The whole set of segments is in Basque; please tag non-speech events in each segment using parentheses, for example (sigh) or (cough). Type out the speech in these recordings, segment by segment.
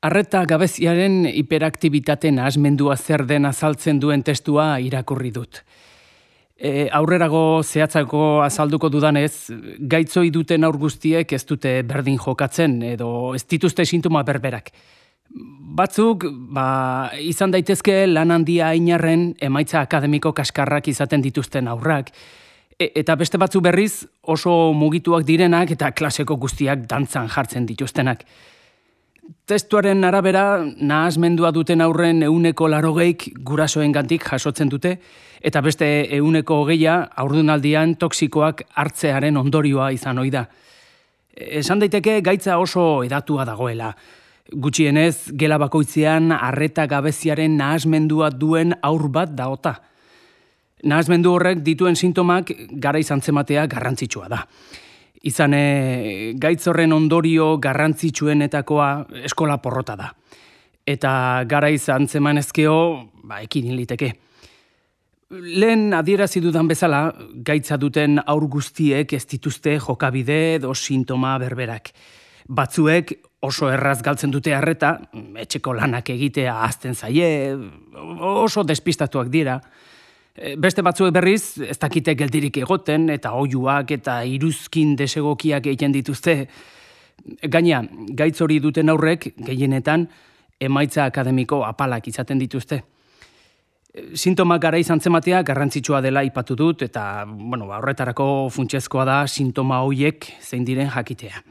Arreta gabeziaren hiperaktibitaten asmendua zer den azaltzen duen testua irakurri dut. E, aurrerago zehatzako azalduko dudanez, gaitzoi duten aur guztiek ez dute berdin jokatzen edo ez dituzte sintoma berberak. Batzuk, ba, izan daitezke lan handia inarren emaitza akademiko kaskarrak izaten dituzten aurrak, e, eta beste batzu berriz oso mugituak direnak eta klaseko guztiak dantzan jartzen dituztenak testuaren arabera nahazmendua duten aurren euneko larogeik gurasoen gantik jasotzen dute, eta beste euneko hogeia aurdunaldian toksikoak hartzearen ondorioa izan ohi da. Esan daiteke gaitza oso edatua dagoela. Gutxienez, gela bakoitzean arreta gabeziaren nahazmendua duen aur bat daota. Nahazmendu horrek dituen sintomak gara izan zematea garrantzitsua da. Izan e, gaitz horren ondorio garrantzitsuenetakoa eskola porrota da. Eta gara izan zeman ezkeo, ba, ekin liteke. Lehen adierazi dudan bezala, gaitza duten aur guztiek ez dituzte jokabide edo sintoma berberak. Batzuek oso erraz galtzen dute harreta, etxeko lanak egitea azten zaie, oso despistatuak dira, Eh, beste batzuek berriz, ez dakite geldirik egoten, eta oiuak eta iruzkin desegokiak egiten dituzte. Gaina, gaitz hori duten aurrek, gehienetan, emaitza akademiko apalak izaten dituzte. Eh, sintomak gara izan zematea garrantzitsua dela ipatu dut, eta bueno, ba, horretarako funtsezkoa da sintoma hoiek zein diren jakitea.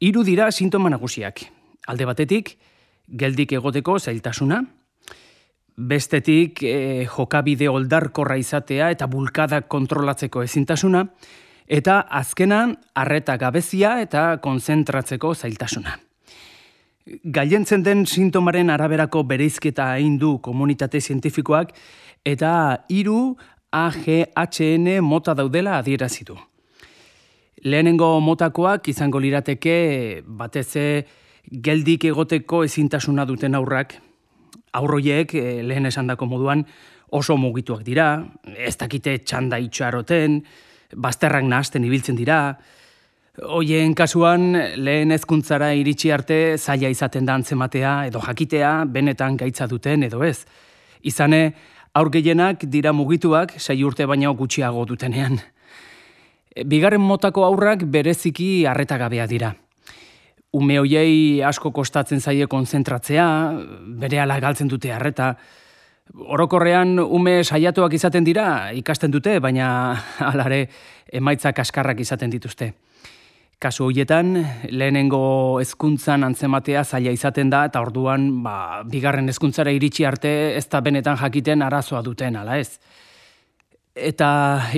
Hiru dira sintoma nagusiak. Alde batetik, geldik egoteko zailtasuna, bestetik e, jokabide oldarkorra izatea eta bulkadak kontrolatzeko ezintasuna, eta azkenan arreta gabezia eta konzentratzeko zailtasuna. Gaientzen den sintomaren araberako bereizketa hain du komunitate zientifikoak eta hiru AGHN mota daudela adierazitu. Lehenengo motakoak izango lirateke bateze geldik egoteko ezintasuna duten aurrak, aurroiek e, lehen esandako moduan oso mugituak dira, ez dakite txanda itxaroten, bazterrak nahazten ibiltzen dira, Hoien kasuan lehen ezkuntzara iritsi arte zaila izaten da antzematea edo jakitea benetan gaitza duten edo ez. Izane, aur gehienak dira mugituak sei urte baino gutxiago dutenean. Bigarren motako aurrak bereziki harretagabea dira ume hoiei asko kostatzen zaie konzentratzea, bere ala galtzen dute harreta. Orokorrean ume saiatuak izaten dira, ikasten dute, baina (laughs) alare emaitza kaskarrak izaten dituzte. Kasu horietan, lehenengo hezkuntzan antzematea zaila izaten da, eta orduan, ba, bigarren hezkuntzara iritsi arte, ez da benetan jakiten arazoa duten, ala ez. Eta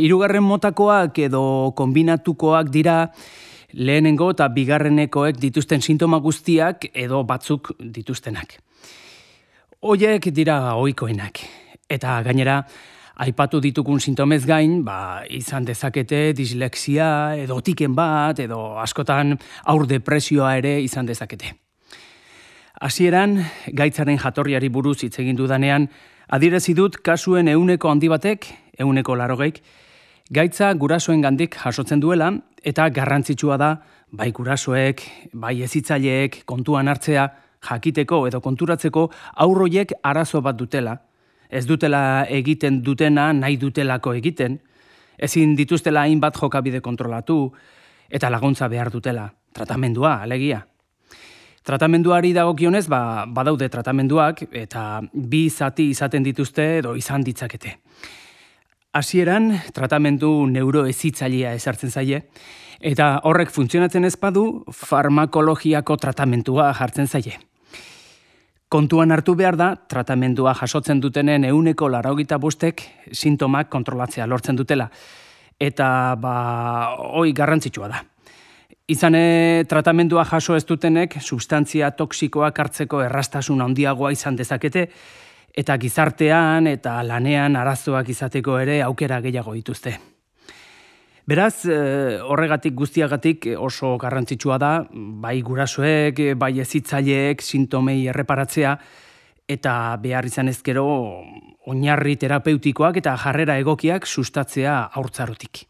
hirugarren motakoak edo kombinatukoak dira, lehenengo eta bigarrenekoek dituzten sintoma guztiak edo batzuk dituztenak. Hoiek dira ohikoenak eta gainera aipatu ditugun sintomez gain, ba, izan dezakete dislexia edo tiken bat edo askotan aur depresioa ere izan dezakete. Hasieran gaitzaren jatorriari buruz hitz egin dudanean, adierezi dut kasuen euneko handi batek, euneko larogeik, gaitza gurasoen gandik jasotzen duela eta garrantzitsua da bai gurasoek, bai ezitzaileek kontuan hartzea jakiteko edo konturatzeko aurroiek arazo bat dutela. Ez dutela egiten dutena nahi dutelako egiten, ezin dituztela hainbat jokabide kontrolatu eta laguntza behar dutela, tratamendua, alegia. Tratamenduari dagokionez, ba, badaude tratamenduak eta bi zati izaten dituzte edo izan ditzakete. Hasieran tratamendu neuroezitzailea esartzen zaie eta horrek funtzionatzen ez badu farmakologiako tratamentua jartzen zaie. Kontuan hartu behar da, tratamendua jasotzen dutenen euneko laraugita bustek sintomak kontrolatzea lortzen dutela. Eta, ba, hoi garrantzitsua da. Izane tratamendua jaso ez dutenek, sustantzia toksikoak hartzeko errastasun handiagoa izan dezakete, eta gizartean eta lanean arazoak izateko ere aukera gehiago dituzte. Beraz, eh, horregatik guztiagatik oso garrantzitsua da, bai gurasoek, bai ezitzaileek sintomei erreparatzea, eta behar izan ezkero oinarri terapeutikoak eta jarrera egokiak sustatzea aurtzarotik.